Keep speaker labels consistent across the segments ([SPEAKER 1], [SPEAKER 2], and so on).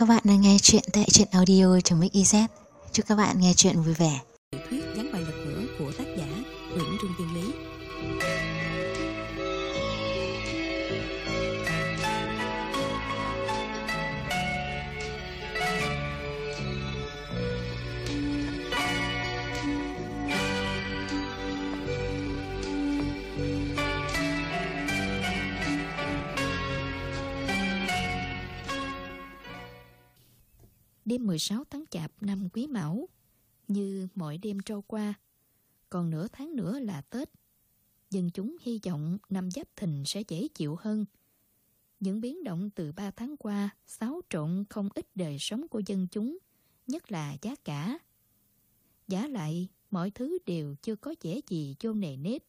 [SPEAKER 1] Các bạn đang nghe chuyện tại truyện audio.mix.iz. Chúc các bạn nghe chuyện vui vẻ.
[SPEAKER 2] thuyết gián bài lật ngửa của tác giả Nguyễn Trung Tiên Lý Đêm 16 tháng Chạp năm Quý Mão như mọi đêm trôi qua. Còn nửa tháng nữa là Tết. Dân chúng hy vọng năm Giáp Thìn sẽ dễ chịu hơn. Những biến động từ 3 tháng qua xáo trộn không ít đời sống của dân chúng, nhất là giá cả. Giá lại, mọi thứ đều chưa có vẻ gì vô nề nếp.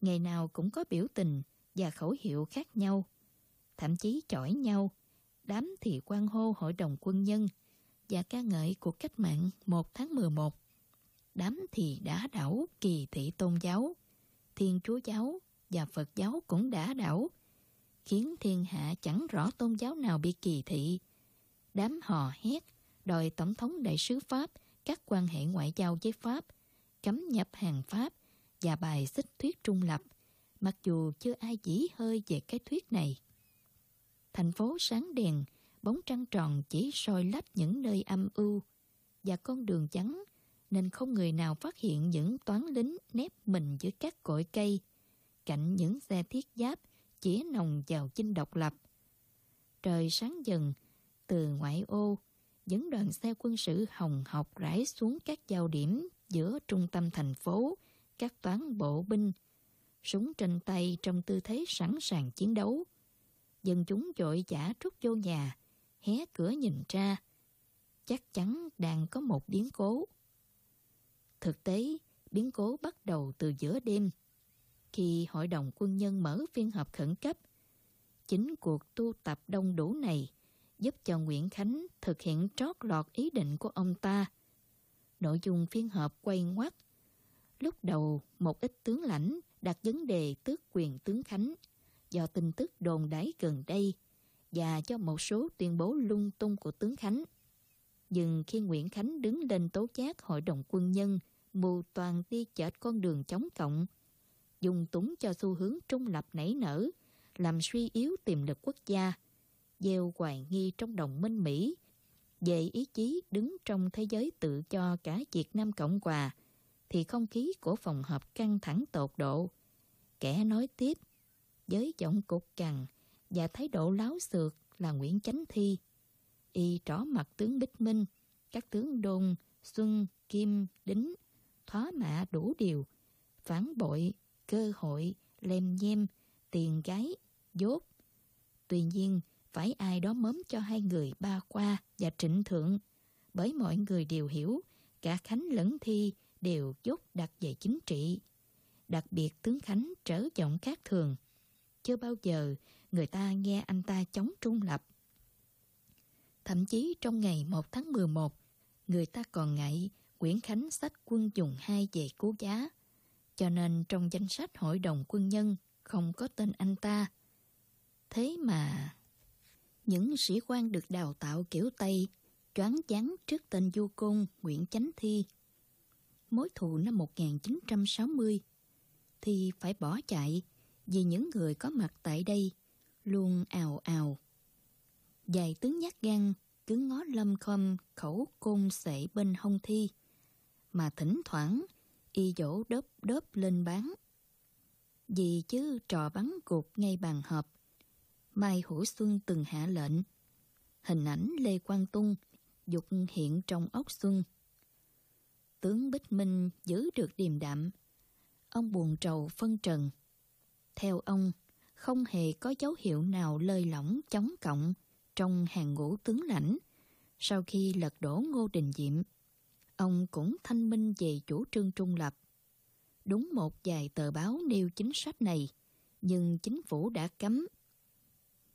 [SPEAKER 2] Ngày nào cũng có biểu tình và khẩu hiệu khác nhau, thậm chí chỏi nhau. Đám thì quan hô hội đồng quân nhân và ca ngợi cuộc cách mạng 1 tháng 11. Đám thì đã đảo kỳ thị tôn giáo, thiên chúa giáo và Phật giáo cũng đã đảo, khiến thiên hạ chẳng rõ tôn giáo nào bị kỳ thị. Đám hò hét, đòi Tổng thống đại sứ Pháp các quan hệ ngoại giao với Pháp, cấm nhập hàng Pháp và bài xích thuyết trung lập, mặc dù chưa ai dĩ hơi về cái thuyết này. Thành phố sáng đèn, bóng trăng tròn chỉ soi lách những nơi âm u và con đường trắng nên không người nào phát hiện những toán lính nép mình dưới các cội cây cạnh những xe thiết giáp chỉ nồng vào chinh độc lập. Trời sáng dần, từ ngoại ô, những đoàn xe quân sự hồng học rải xuống các giao điểm giữa trung tâm thành phố, các toán bộ binh, súng trên tay trong tư thế sẵn sàng chiến đấu. Dân chúng dội giả rút vô nhà, hé cửa nhìn ra. Chắc chắn đang có một biến cố. Thực tế, biến cố bắt đầu từ giữa đêm. Khi Hội đồng quân nhân mở phiên họp khẩn cấp, chính cuộc tu tập đông đủ này giúp cho Nguyễn Khánh thực hiện trót lọt ý định của ông ta. Nội dung phiên họp quay ngoắt. Lúc đầu, một ít tướng lãnh đặt vấn đề tước quyền tướng Khánh do tin tức đồn đáy gần đây và cho một số tuyên bố lung tung của tướng Khánh. Nhưng khi Nguyễn Khánh đứng lên tố giác hội đồng quân nhân mù toàn đi chệch con đường chống cộng, dùng túng cho xu hướng trung lập nảy nở, làm suy yếu tiềm lực quốc gia, gieo hoài nghi trong đồng minh Mỹ, về ý chí đứng trong thế giới tự cho cả Việt Nam Cộng Hòa, thì không khí của phòng họp căng thẳng tột độ. Kẻ nói tiếp, với giọng cục cằn và thái độ láo xược là Nguyễn Chánh Thi. Y trỏ mặt tướng Bích Minh, các tướng Đôn, Xuân, Kim, Đính, thoá mạ đủ điều, phản bội, cơ hội, lem nhem, tiền gái, dốt. Tuy nhiên, phải ai đó mớm cho hai người ba qua và trịnh thượng, bởi mọi người đều hiểu, cả Khánh lẫn Thi đều dốt đặt về chính trị. Đặc biệt tướng Khánh trở giọng khác thường. Chưa bao giờ người ta nghe anh ta chống trung lập. Thậm chí trong ngày 1 tháng 11, người ta còn ngại Nguyễn Khánh sách quân dùng hai về cố giá, cho nên trong danh sách hội đồng quân nhân không có tên anh ta. Thế mà, những sĩ quan được đào tạo kiểu Tây choáng chán trước tên du côn Nguyễn Chánh Thi. Mối thù năm 1960 thì phải bỏ chạy vì những người có mặt tại đây luôn ào ào. dài tướng nhát gan cứ ngó lâm khom khẩu côn sệ bên hông thi mà thỉnh thoảng y dỗ đớp đớp lên bán. Vì chứ trò bắn gục ngay bàn họp, Mai Hữu Xuân từng hạ lệnh. Hình ảnh Lê Quang Tung dục hiện trong ốc xuân. Tướng Bích Minh giữ được điềm đạm. Ông buồn trầu phân trần. Theo ông, không hề có dấu hiệu nào lơi lỏng chống cộng trong hàng ngũ tướng lãnh sau khi lật đổ Ngô Đình Diệm ông cũng thanh minh về chủ trương trung lập. Đúng một vài tờ báo nêu chính sách này, nhưng chính phủ đã cấm.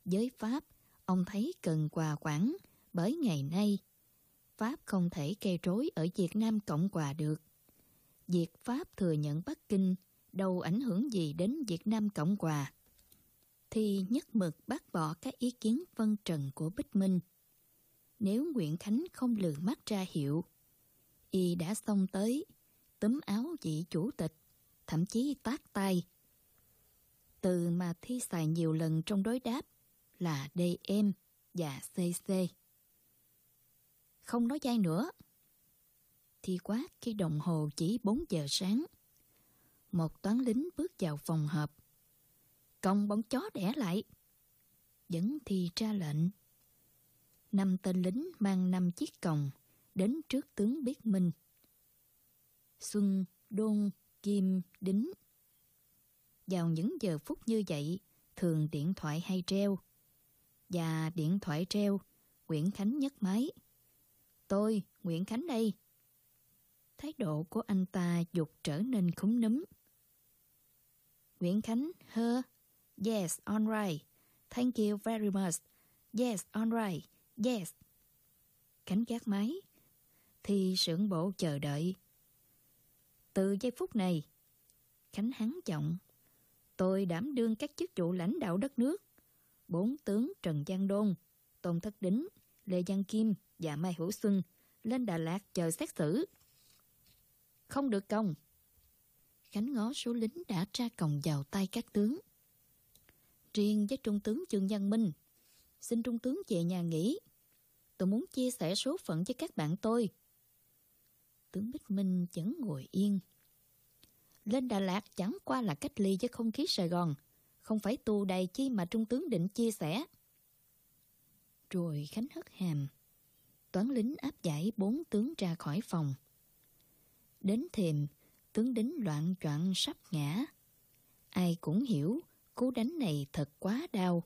[SPEAKER 2] Với Pháp, ông thấy cần quà quản bởi ngày nay, Pháp không thể gây rối ở Việt Nam Cộng Hòa được. Việc Pháp thừa nhận Bắc Kinh đâu ảnh hưởng gì đến Việt Nam Cộng Hòa, thì nhất mực bác bỏ các ý kiến phân trần của Bích Minh. Nếu Nguyễn Khánh không lường mắt ra hiệu, y đã xông tới, túm áo vị chủ tịch, thậm chí tát tay. Từ mà Thi xài nhiều lần trong đối đáp là DM và CC. Không nói dai nữa. Thi quát khi đồng hồ chỉ 4 giờ sáng. Một toán lính bước vào phòng họp. Công bóng chó đẻ lại. Vẫn thì ra lệnh. Năm tên lính mang năm chiếc còng đến trước tướng Biết Minh. Xuân, Đôn, Kim, Đính. Vào những giờ phút như vậy, thường điện thoại hay treo. Và điện thoại treo, Nguyễn Khánh nhấc máy. Tôi, Nguyễn Khánh đây. Thái độ của anh ta dục trở nên khúng núm. Nguyễn Khánh, hơ. Yes, all right. Thank you very much. Yes, all right. Yes. Cánh gác máy. Thì sưởng bộ chờ đợi. Từ giây phút này, Khánh hắn trọng, Tôi đảm đương các chức vụ lãnh đạo đất nước. Bốn tướng Trần Giang Đôn, Tôn Thất Đính, Lê Giang Kim và Mai Hữu Xuân lên Đà Lạt chờ xét xử. Không được công. Khánh ngó số lính đã tra còng vào tay các tướng. Riêng với Trung tướng Trương Văn Minh, xin Trung tướng về nhà nghỉ. Tôi muốn chia sẻ số phận với các bạn tôi. Tướng Bích Minh vẫn ngồi yên. Lên Đà Lạt chẳng qua là cách ly với không khí Sài Gòn, không phải tù đầy chi mà Trung tướng định chia sẻ. Rồi Khánh hất hàm. Toán lính áp giải bốn tướng ra khỏi phòng. Đến thềm, tướng đính loạn choạng sắp ngã. Ai cũng hiểu, cú đánh này thật quá đau.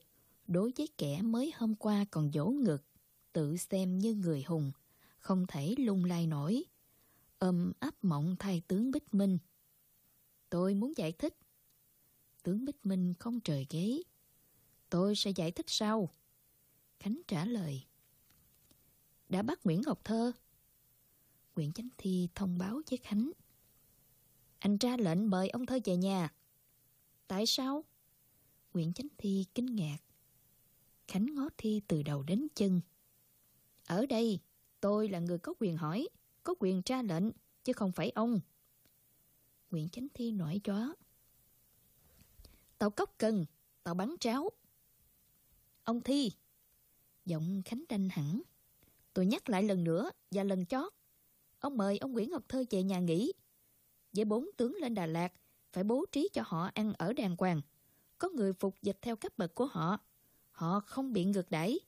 [SPEAKER 2] Đối với kẻ mới hôm qua còn dỗ ngực, tự xem như người hùng, không thể lung lay nổi. Âm áp mộng thay tướng Bích Minh. Tôi muốn giải thích. Tướng Bích Minh không trời ghế. Tôi sẽ giải thích sau. Khánh trả lời. Đã bắt Nguyễn Ngọc Thơ. Nguyễn Chánh Thi thông báo với Khánh. Anh ra lệnh mời ông Thơ về nhà. Tại sao? Nguyễn Chánh Thi kinh ngạc. Khánh ngó Thi từ đầu đến chân. Ở đây, tôi là người có quyền hỏi, có quyền ra lệnh, chứ không phải ông. Nguyễn Chánh Thi nổi chó. Tàu cốc cần, tàu bắn tráo. Ông Thi. Giọng Khánh đanh hẳn. Tôi nhắc lại lần nữa và lần chót. Ông mời ông Nguyễn Ngọc Thơ về nhà nghỉ. Với bốn tướng lên Đà Lạt, phải bố trí cho họ ăn ở đàng hoàng. Có người phục dịch theo cấp bậc của họ. Họ không bị ngược đẩy.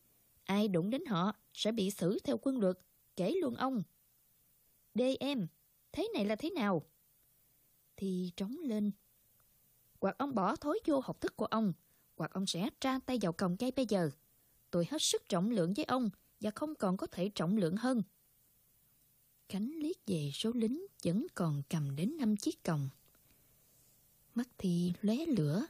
[SPEAKER 2] Ai đụng đến họ sẽ bị xử theo quân luật, kể luôn ông. Đê em, thế này là thế nào? Thì trống lên. Hoặc ông bỏ thối vô học thức của ông, hoặc ông sẽ tra tay vào còng cây bây giờ. Tôi hết sức trọng lượng với ông và không còn có thể trọng lượng hơn. Khánh liếc về số lính vẫn còn cầm đến năm chiếc còng. Mắt thì lóe lửa,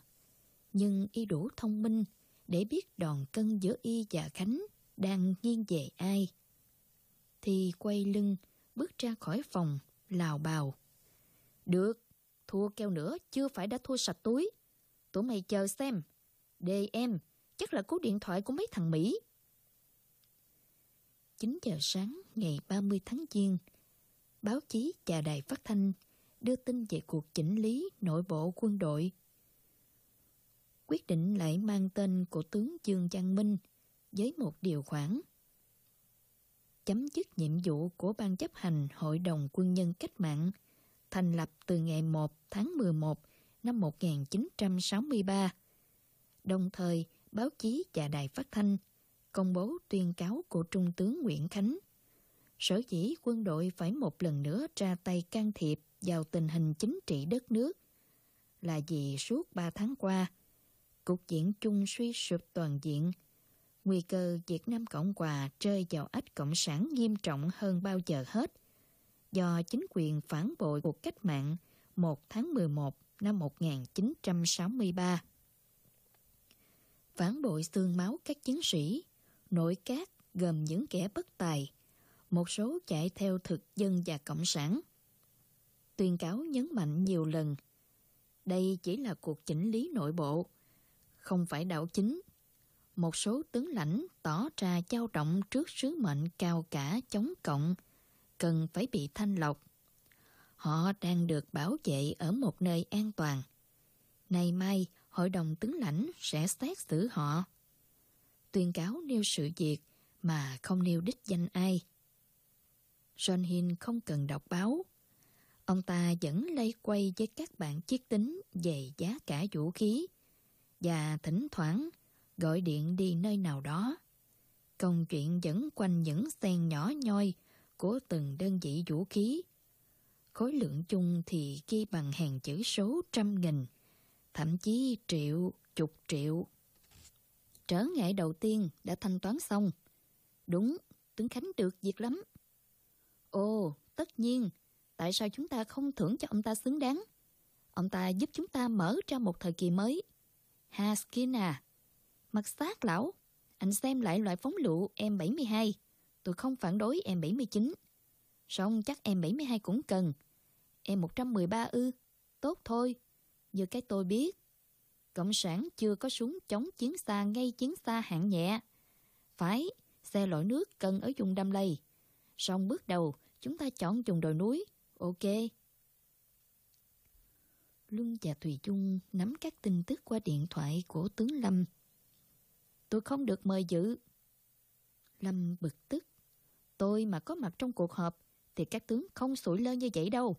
[SPEAKER 2] nhưng y đủ thông minh để biết đòn cân giữa y và Khánh đang nghiêng về ai. Thì quay lưng, bước ra khỏi phòng, lào bào. Được, thua keo nữa chưa phải đã thua sạch túi. Tụi mày chờ xem. Đề em, chắc là cú điện thoại của mấy thằng Mỹ. 9 giờ sáng ngày 30 tháng Giêng, báo chí và đài phát thanh đưa tin về cuộc chỉnh lý nội bộ quân đội. Quyết định lại mang tên của tướng Dương Trang Minh với một điều khoản. Chấm dứt nhiệm vụ của Ban chấp hành Hội đồng Quân nhân Cách mạng thành lập từ ngày 1 tháng 11 năm 1963. Đồng thời, báo chí và đài phát thanh công bố tuyên cáo của Trung tướng Nguyễn Khánh. Sở dĩ quân đội phải một lần nữa ra tay can thiệp vào tình hình chính trị đất nước là vì suốt 3 tháng qua, cục diện chung suy sụp toàn diện, nguy cơ Việt Nam Cộng Hòa rơi vào ách cộng sản nghiêm trọng hơn bao giờ hết do chính quyền phản bội cuộc cách mạng 1 tháng 11 năm 1963. Phản bội xương máu các chiến sĩ, nội các gồm những kẻ bất tài, một số chạy theo thực dân và cộng sản. Tuyên cáo nhấn mạnh nhiều lần, đây chỉ là cuộc chỉnh lý nội bộ, không phải đạo chính. một số tướng lãnh tỏ ra trao động trước sứ mệnh cao cả chống cộng, cần phải bị thanh lọc. Họ đang được bảo vệ ở một nơi an toàn. Nay mai, hội đồng tướng lãnh sẽ xét xử họ. Tuyên cáo nêu sự việc mà không nêu đích danh ai. John Hill không cần đọc báo. Ông ta vẫn lây quay với các bạn chiếc tính về giá cả vũ khí và thỉnh thoảng gọi điện đi nơi nào đó. Công chuyện vẫn quanh những sen nhỏ nhoi của từng đơn vị vũ khí. Khối lượng chung thì ghi bằng hàng chữ số trăm nghìn, thậm chí triệu, chục triệu. Trở ngại đầu tiên đã thanh toán xong. Đúng, tướng Khánh được việc lắm. Ồ, tất nhiên, tại sao chúng ta không thưởng cho ông ta xứng đáng? Ông ta giúp chúng ta mở ra một thời kỳ mới. Haskin à, mặt sát lão, anh xem lại loại phóng lựu M72. Tôi không phản đối M79. Xong chắc M72 cũng cần. M113 ư, tốt thôi. Như cái tôi biết. Cộng sản chưa có súng chống chiến xa ngay chiến xa hạng nhẹ. Phải, xe lội nước cần ở vùng đâm lầy. Xong bước đầu, chúng ta chọn vùng đồi núi. Ok. Luân và Thùy Dung nắm các tin tức qua điện thoại của tướng Lâm. Tôi không được mời dự. Lâm bực tức. Tôi mà có mặt trong cuộc họp thì các tướng không sủi lơ như vậy đâu.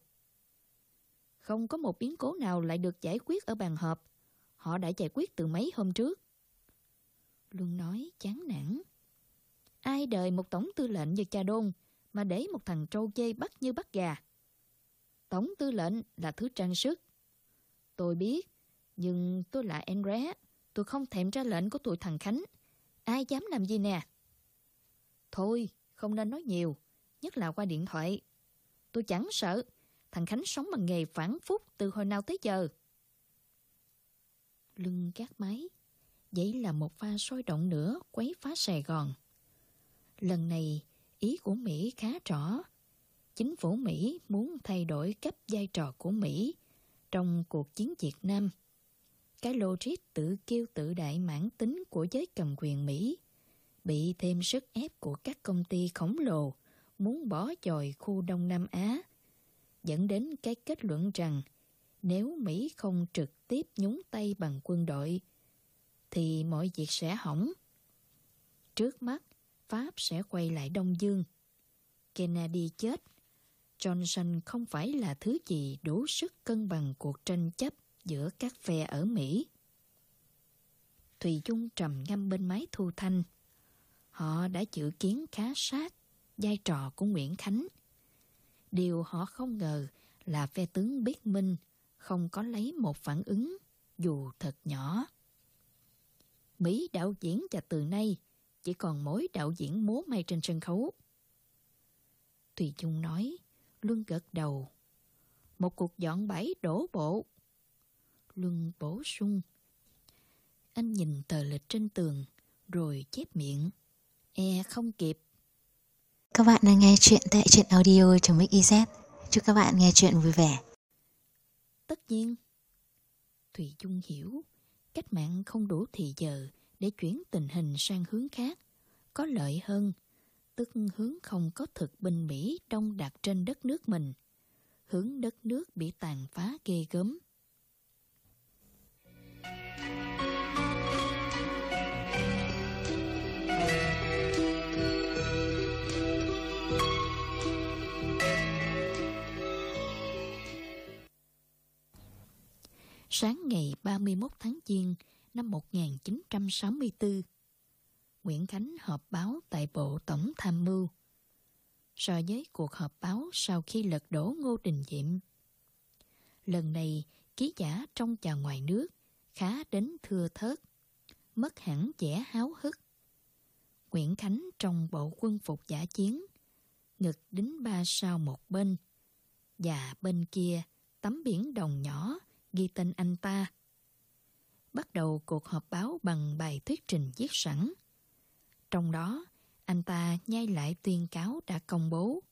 [SPEAKER 2] Không có một biến cố nào lại được giải quyết ở bàn họp. Họ đã giải quyết từ mấy hôm trước. Luân nói chán nản. Ai đời một tổng tư lệnh như cha đôn mà để một thằng trâu dây bắt như bắt gà. Tổng tư lệnh là thứ trang sức. Tôi biết, nhưng tôi là en. Tôi không thèm ra lệnh của tụi thằng Khánh. Ai dám làm gì nè? Thôi, không nên nói nhiều, nhất là qua điện thoại. Tôi chẳng sợ, thằng Khánh sống bằng nghề phản phúc từ hồi nào tới giờ. Lưng gác máy, vậy là một pha sôi động nữa quấy phá Sài Gòn. Lần này, ý của Mỹ khá rõ. Chính phủ Mỹ muốn thay đổi cấp vai trò của Mỹ trong cuộc chiến Việt Nam. Cái logic tự kêu tự đại mãn tính của giới cầm quyền Mỹ bị thêm sức ép của các công ty khổng lồ muốn bỏ chòi khu Đông Nam Á, dẫn đến cái kết luận rằng nếu Mỹ không trực tiếp nhúng tay bằng quân đội, thì mọi việc sẽ hỏng. Trước mắt, Pháp sẽ quay lại Đông Dương. Kennedy chết. Johnson không phải là thứ gì đủ sức cân bằng cuộc tranh chấp giữa các phe ở Mỹ. Thùy Dung trầm ngâm bên máy thu thanh. Họ đã dự kiến khá sát vai trò của Nguyễn Khánh. Điều họ không ngờ là phe tướng Biết Minh không có lấy một phản ứng dù thật nhỏ. Mỹ đạo diễn và từ nay chỉ còn mỗi đạo diễn múa may trên sân khấu. Thùy Dung nói, Luân gật đầu. Một cuộc dọn bẫy đổ bộ. Luân bổ sung. Anh nhìn tờ lịch trên tường, rồi chép miệng. E không kịp.
[SPEAKER 1] Các bạn đang nghe chuyện tại truyện audio.mix.iz. Chúc các bạn nghe chuyện vui vẻ.
[SPEAKER 2] Tất nhiên. Thùy Dung hiểu, cách mạng không đủ thì giờ để chuyển tình hình sang hướng khác, có lợi hơn, tức hướng không có thực binh Mỹ đông đặt trên đất nước mình, hướng đất nước bị tàn phá ghê gớm. Sáng ngày 31 tháng Giêng năm 1964, Nguyễn Khánh họp báo tại Bộ Tổng Tham mưu. So với cuộc họp báo sau khi lật đổ Ngô Đình Diệm. Lần này, ký giả trong và ngoài nước khá đến thưa thớt, mất hẳn vẻ háo hức. Nguyễn Khánh trong bộ quân phục giả chiến, ngực đính ba sao một bên, và bên kia tấm biển đồng nhỏ ghi tên anh ta. Bắt đầu cuộc họp báo bằng bài thuyết trình viết sẵn. Trong đó, anh ta nhai lại tuyên cáo đã công bố.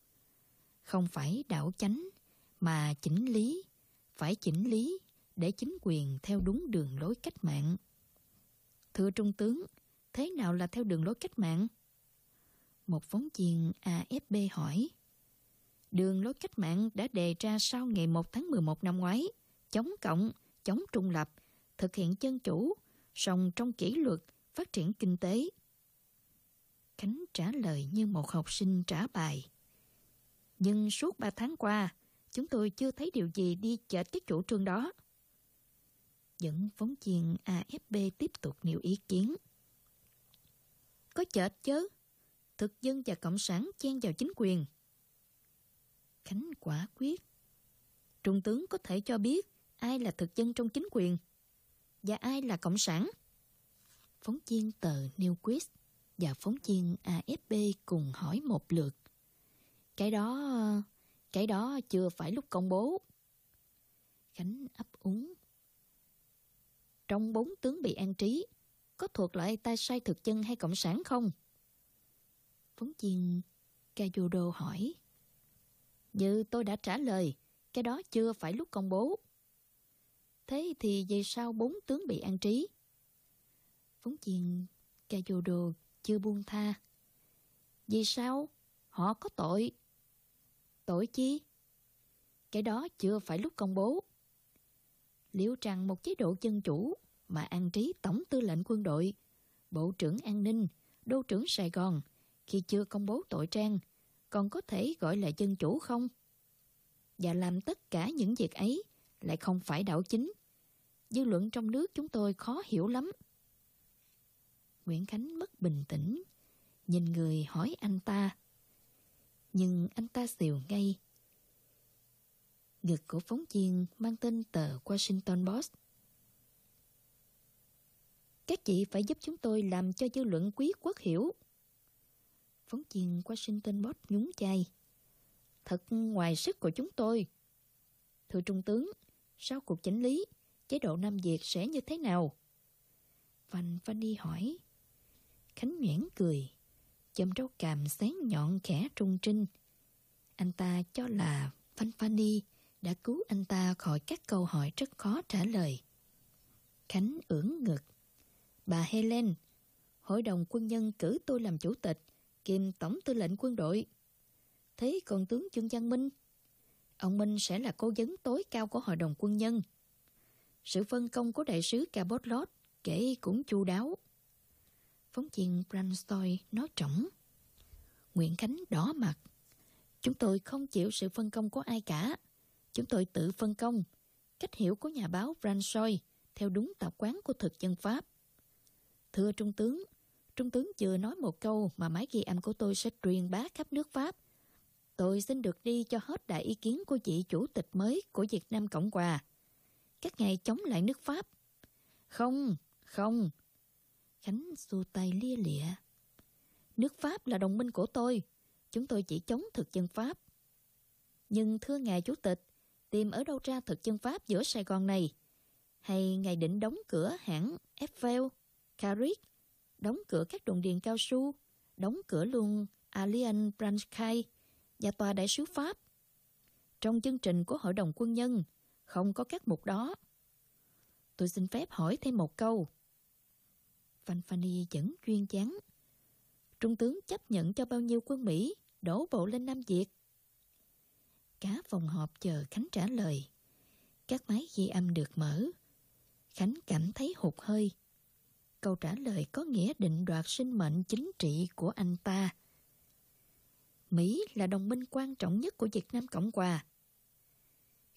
[SPEAKER 2] Không phải đảo chánh, mà chỉnh lý, phải chỉnh lý để chính quyền theo đúng đường lối cách mạng. Thưa Trung tướng, thế nào là theo đường lối cách mạng? Một phóng viên AFB hỏi. Đường lối cách mạng đã đề ra sau ngày 1 tháng 11 năm ngoái, chống cộng, chống trung lập, thực hiện chân chủ, song trong kỷ luật, phát triển kinh tế. Khánh trả lời như một học sinh trả bài. Nhưng suốt ba tháng qua, chúng tôi chưa thấy điều gì đi chệch cái chủ trương đó. Dẫn phóng viên AFB tiếp tục nêu ý kiến. Có chệch chứ. Thực dân và Cộng sản chen vào chính quyền. Khánh quả quyết. Trung tướng có thể cho biết ai là thực dân trong chính quyền và ai là Cộng sản. Phóng viên tờ New Quiz và phóng viên AFP cùng hỏi một lượt. Cái đó... cái đó chưa phải lúc công bố. Khánh ấp úng. Trong bốn tướng bị an trí, có thuộc loại tay sai thực chân hay cộng sản không? Phóng viên kajudo hỏi. Như tôi đã trả lời, cái đó chưa phải lúc công bố. Thế thì vì sao bốn tướng bị an trí? Phóng viên kajudo chưa buông tha. Vì sao? Họ có tội. Tội chi? Cái đó chưa phải lúc công bố. Liệu rằng một chế độ dân chủ mà an trí tổng tư lệnh quân đội, bộ trưởng an ninh, đô trưởng Sài Gòn khi chưa công bố tội trang còn có thể gọi là dân chủ không? Và làm tất cả những việc ấy lại không phải đảo chính. Dư luận trong nước chúng tôi khó hiểu lắm. Nguyễn Khánh mất bình tĩnh, nhìn người hỏi anh ta. Nhưng anh ta xìu ngay. Ngực của phóng viên mang tên tờ Washington Post. Các chị phải giúp chúng tôi làm cho dư luận quý quốc hiểu. Phóng viên Washington Post nhún chai. Thật ngoài sức của chúng tôi. Thưa Trung tướng, sau cuộc chỉnh lý, chế độ Nam Việt sẽ như thế nào? Văn Fanny hỏi. Khánh nhoảng cười, châm râu càm sáng nhọn khẽ trung trinh. Anh ta cho là Phan Fanny đã cứu anh ta khỏi các câu hỏi rất khó trả lời. Khánh ưỡn ngực. Bà Helen, Hội đồng quân nhân cử tôi làm chủ tịch, kiêm tổng tư lệnh quân đội. Thế còn tướng Trương Giang Minh? Ông Minh sẽ là cố vấn tối cao của Hội đồng quân nhân. Sự phân công của đại sứ Cabot kể cũng chu đáo. Phóng viên Branstoy nói trỏng. Nguyễn Khánh đỏ mặt. Chúng tôi không chịu sự phân công của ai cả. Chúng tôi tự phân công. Cách hiểu của nhà báo Branstoy theo đúng tập quán của thực dân Pháp. Thưa Trung tướng, Trung tướng vừa nói một câu mà máy ghi âm của tôi sẽ truyền bá khắp nước Pháp. Tôi xin được đi cho hết đại ý kiến của vị chủ tịch mới của Việt Nam Cộng Hòa. Các ngài chống lại nước Pháp. Không, không, Khánh xua tay lia lịa. Nước Pháp là đồng minh của tôi. Chúng tôi chỉ chống thực dân Pháp. Nhưng thưa ngài chủ tịch, tìm ở đâu ra thực dân Pháp giữa Sài Gòn này? Hay ngài định đóng cửa hãng Eiffel, Carrick, đóng cửa các đồn điền cao su, đóng cửa luôn Alien Branchkai và tòa đại sứ Pháp? Trong chương trình của Hội đồng Quân nhân, không có các mục đó. Tôi xin phép hỏi thêm một câu. Van Fanny vẫn chuyên chán. Trung tướng chấp nhận cho bao nhiêu quân Mỹ đổ bộ lên Nam Việt? Cả phòng họp chờ Khánh trả lời. Các máy ghi âm được mở. Khánh cảm thấy hụt hơi. Câu trả lời có nghĩa định đoạt sinh mệnh chính trị của anh ta. Mỹ là đồng minh quan trọng nhất của Việt Nam Cộng Hòa.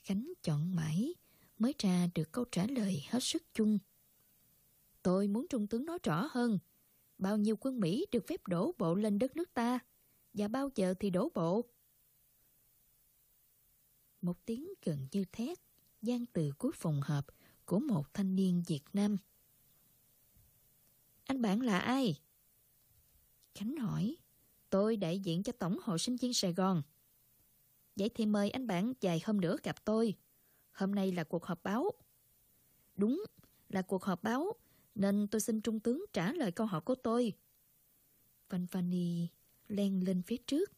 [SPEAKER 2] Khánh chọn mãi, mới ra được câu trả lời hết sức chung. Tôi muốn Trung tướng nói rõ hơn. Bao nhiêu quân Mỹ được phép đổ bộ lên đất nước ta? Và bao giờ thì đổ bộ? Một tiếng gần như thét, gian từ cuối phòng họp của một thanh niên Việt Nam. Anh bạn là ai? Khánh hỏi. Tôi đại diện cho Tổng hội sinh viên Sài Gòn. Vậy thì mời anh bạn vài hôm nữa gặp tôi. Hôm nay là cuộc họp báo. Đúng, là cuộc họp báo nên tôi xin trung tướng trả lời câu hỏi của tôi. Văn Vani len lên phía trước,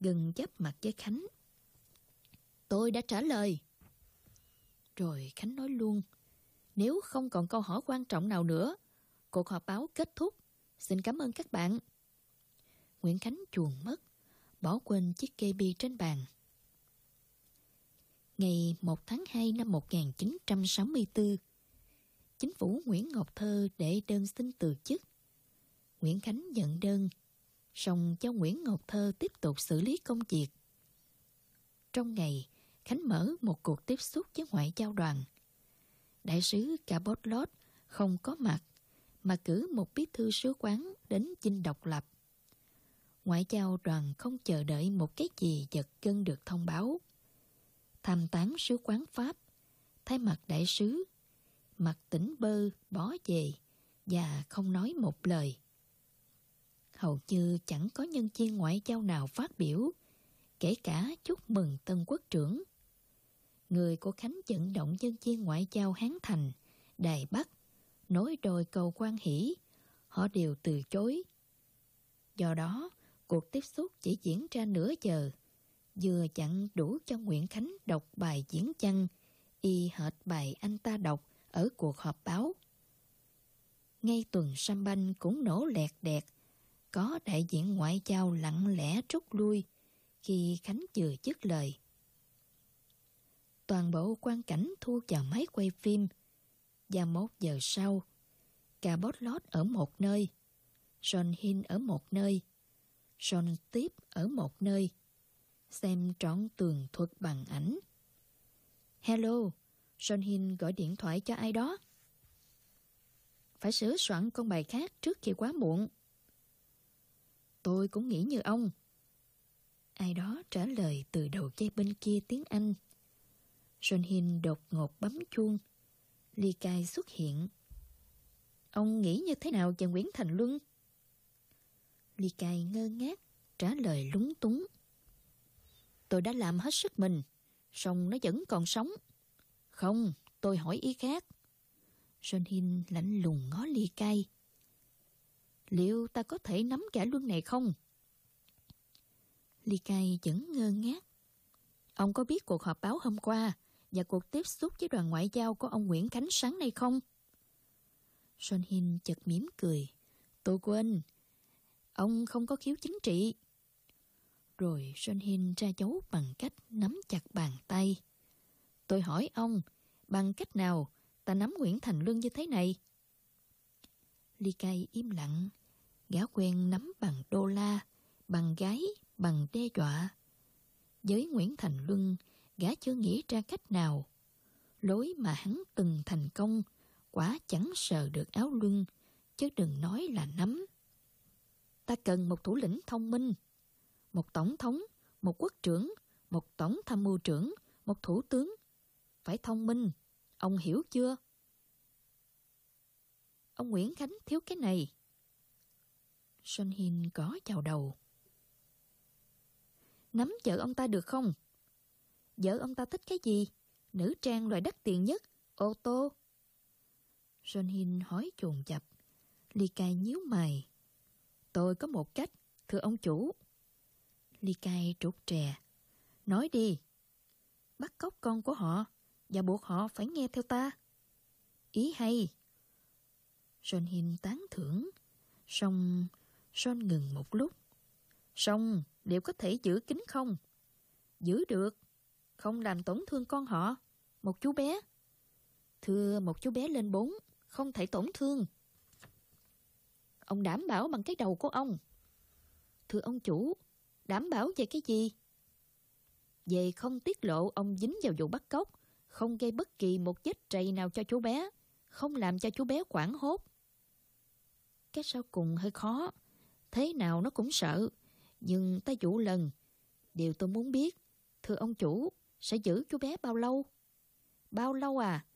[SPEAKER 2] gần giáp mặt với Khánh. Tôi đã trả lời. Rồi Khánh nói luôn, nếu không còn câu hỏi quan trọng nào nữa, cuộc họp báo kết thúc, Xin cảm ơn các bạn. Nguyễn Khánh chuồn mất, bỏ quên chiếc kê bi trên bàn. Ngày 1 tháng 2 năm 1964, chính phủ Nguyễn Ngọc Thơ để đơn xin từ chức. Nguyễn Khánh nhận đơn, song cho Nguyễn Ngọc Thơ tiếp tục xử lý công việc. Trong ngày, Khánh mở một cuộc tiếp xúc với ngoại giao đoàn. Đại sứ Cabotlot không có mặt, mà cử một bí thư sứ quán đến dinh độc lập. Ngoại giao đoàn không chờ đợi một cái gì giật gân được thông báo. Tham tán sứ quán Pháp, thay mặt đại sứ, mặt tỉnh bơ bó về và không nói một lời. Hầu như chẳng có nhân viên ngoại giao nào phát biểu, kể cả chúc mừng tân quốc trưởng. Người của Khánh vận động nhân viên ngoại giao Hán Thành, Đài Bắc, nối đôi cầu quan hỷ, họ đều từ chối. Do đó, cuộc tiếp xúc chỉ diễn ra nửa giờ, vừa chẳng đủ cho Nguyễn Khánh đọc bài diễn văn, y hệt bài anh ta đọc ở cuộc họp báo. Ngay tuần sâm banh cũng nổ lẹt đẹt, có đại diện ngoại giao lặng lẽ rút lui khi Khánh chừa chức lời. Toàn bộ quan cảnh thu vào máy quay phim và một giờ sau, cả Lót ở một nơi, John Hin ở một nơi, John tiếp ở một nơi. Xem trọn tường thuật bằng ảnh. Hello, Son Hin gọi điện thoại cho ai đó. Phải sửa soạn con bài khác trước khi quá muộn. Tôi cũng nghĩ như ông. Ai đó trả lời từ đầu dây bên kia tiếng Anh. Son Hin đột ngột bấm chuông. Ly Cai xuất hiện. Ông nghĩ như thế nào về Nguyễn Thành Luân? Ly Cai ngơ ngác, trả lời lúng túng. Tôi đã làm hết sức mình, song nó vẫn còn sống. Không, tôi hỏi ý khác. John Hin lạnh lùng ngó Ly Cay. Liệu ta có thể nắm cả luân này không? Ly Cay vẫn ngơ ngác. Ông có biết cuộc họp báo hôm qua và cuộc tiếp xúc với đoàn ngoại giao của ông Nguyễn Khánh sáng nay không? John Hin chợt mỉm cười. Tôi quên, ông không có khiếu chính trị. Rồi John Hin ra dấu bằng cách nắm chặt bàn tay. Tôi hỏi ông, bằng cách nào ta nắm Nguyễn Thành Luân như thế này? Ly Cai im lặng, gã quen nắm bằng đô la, bằng gái, bằng đe dọa. Với Nguyễn Thành Luân, gã chưa nghĩ ra cách nào. Lối mà hắn từng thành công, quả chẳng sờ được áo luân, chứ đừng nói là nắm. Ta cần một thủ lĩnh thông minh, một tổng thống, một quốc trưởng, một tổng tham mưu trưởng, một thủ tướng. Phải thông minh, ông hiểu chưa? Ông Nguyễn Khánh thiếu cái này. Son Hin có chào đầu. Nắm vợ ông ta được không? Vợ ông ta thích cái gì? Nữ trang loại đắt tiền nhất, ô tô. John Hin hỏi chuồn chập. Ly Cai nhíu mày. Tôi có một cách, thưa ông chủ. Ly Cai trút trè. Nói đi. Bắt cóc con của họ và buộc họ phải nghe theo ta. Ý hay. John Hin tán thưởng. Xong, John ngừng một lúc. Xong, liệu có thể giữ kín không? Giữ được không làm tổn thương con họ, một chú bé. Thưa một chú bé lên bốn, không thể tổn thương. Ông đảm bảo bằng cái đầu của ông. Thưa ông chủ, đảm bảo về cái gì? Về không tiết lộ ông dính vào vụ bắt cóc, không gây bất kỳ một vết trầy nào cho chú bé, không làm cho chú bé quảng hốt. Cái sau cùng hơi khó, thế nào nó cũng sợ, nhưng ta chủ lần. Điều tôi muốn biết, thưa ông chủ, sẽ giữ chú bé bao lâu? Bao lâu à?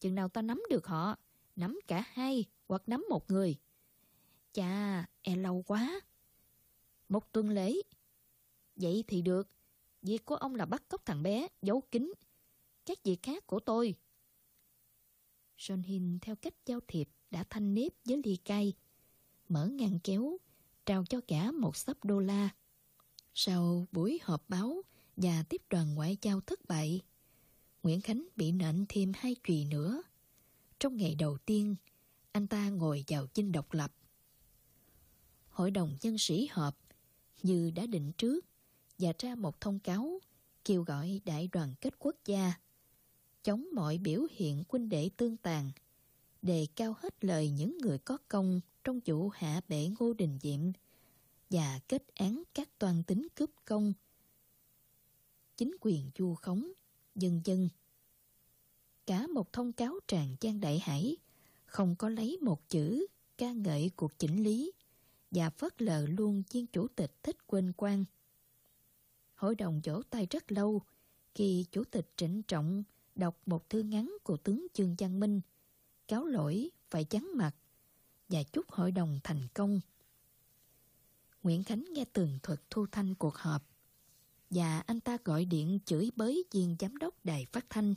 [SPEAKER 2] Chừng nào ta nắm được họ, nắm cả hai hoặc nắm một người. Chà, e lâu quá. Một tuần lễ. Vậy thì được. Việc của ông là bắt cóc thằng bé, giấu kín. Các việc khác của tôi. Son Hin theo cách giao thiệp đã thanh nếp với ly cay. Mở ngăn kéo, trao cho cả một sấp đô la. Sau buổi họp báo, và tiếp đoàn ngoại giao thất bại. Nguyễn Khánh bị nện thêm hai chùy nữa. Trong ngày đầu tiên, anh ta ngồi vào dinh độc lập. Hội đồng nhân sĩ họp như đã định trước và ra một thông cáo kêu gọi đại đoàn kết quốc gia chống mọi biểu hiện quân đệ tương tàn đề cao hết lời những người có công trong vụ hạ bệ Ngô Đình Diệm và kết án các toàn tính cướp công chính quyền chu khống, dân dân cả một thông cáo tràn trang đại hải, không có lấy một chữ ca ngợi cuộc chỉnh lý và phớt lờ luôn viên chủ tịch thích quên quan. Hội đồng vỗ tay rất lâu khi chủ tịch trịnh trọng đọc một thư ngắn của tướng Trương Văn Minh, cáo lỗi phải chắn mặt và chúc hội đồng thành công. Nguyễn Khánh nghe tường thuật thu thanh cuộc họp và anh ta gọi điện chửi bới viên giám đốc đài phát thanh.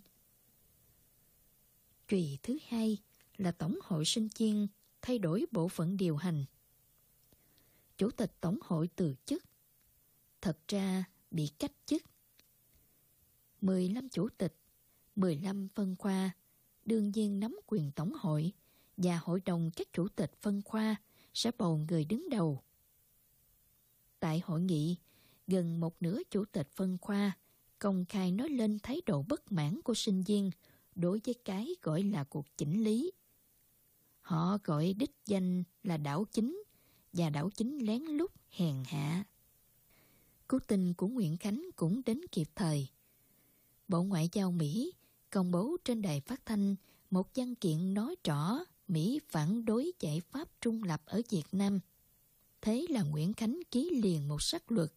[SPEAKER 2] Chùy thứ hai là Tổng hội sinh chiên thay đổi bộ phận điều hành. Chủ tịch Tổng hội từ chức. Thật ra bị cách chức. 15 chủ tịch, 15 phân khoa, đương nhiên nắm quyền Tổng hội và hội đồng các chủ tịch phân khoa sẽ bầu người đứng đầu. Tại hội nghị, gần một nửa chủ tịch phân khoa công khai nói lên thái độ bất mãn của sinh viên đối với cái gọi là cuộc chỉnh lý. Họ gọi đích danh là đảo chính và đảo chính lén lút hèn hạ. Cứu tình của Nguyễn Khánh cũng đến kịp thời. Bộ Ngoại giao Mỹ công bố trên đài phát thanh một văn kiện nói rõ Mỹ phản đối giải pháp trung lập ở Việt Nam. Thế là Nguyễn Khánh ký liền một sắc luật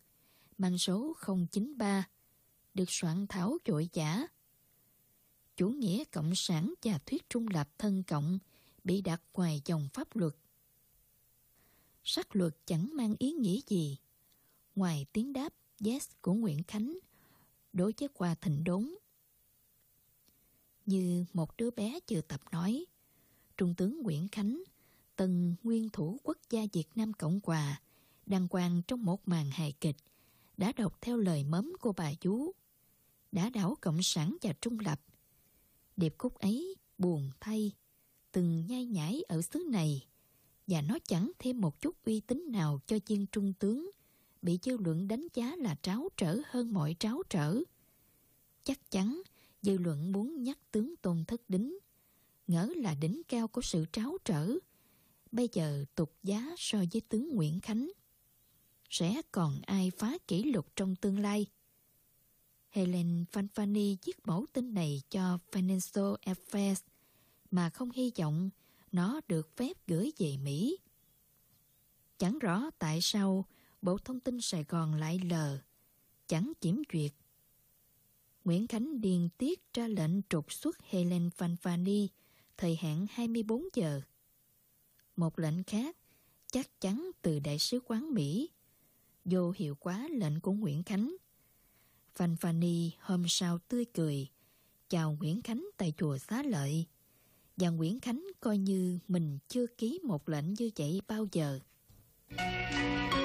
[SPEAKER 2] mang số 093 được soạn thảo dội giả. Chủ nghĩa cộng sản và thuyết trung lập thân cộng bị đặt ngoài dòng pháp luật. Sắc luật chẳng mang ý nghĩa gì, ngoài tiếng đáp yes của Nguyễn Khánh đối với qua thịnh đốn. Như một đứa bé chưa tập nói, Trung tướng Nguyễn Khánh, từng nguyên thủ quốc gia Việt Nam Cộng Hòa, đăng quang trong một màn hài kịch, đã đọc theo lời mấm của bà chú, đã đảo Cộng sản và Trung lập. Điệp khúc ấy buồn thay, từng nhai nhảy ở xứ này, và nó chẳng thêm một chút uy tín nào cho viên trung tướng, bị dư luận đánh giá là tráo trở hơn mọi tráo trở. Chắc chắn, dư luận muốn nhắc tướng Tôn Thất Đính, ngỡ là đỉnh cao của sự tráo trở, bây giờ tục giá so với tướng Nguyễn Khánh. Sẽ còn ai phá kỷ lục trong tương lai? Helen Fanfani viết mẫu tin này cho Financial Affairs mà không hy vọng nó được phép gửi về Mỹ. Chẳng rõ tại sao Bộ Thông tin Sài Gòn lại lờ, chẳng kiểm duyệt. Nguyễn Khánh điền tiết ra lệnh trục xuất Helen Fanfani, thời hạn 24 giờ. Một lệnh khác, chắc chắn từ Đại sứ quán Mỹ vô hiệu quá lệnh của Nguyễn Khánh. Fanfani hôm sau tươi cười, chào Nguyễn Khánh tại chùa Xá Lợi và Nguyễn Khánh coi như mình chưa ký một lệnh như vậy bao giờ. Música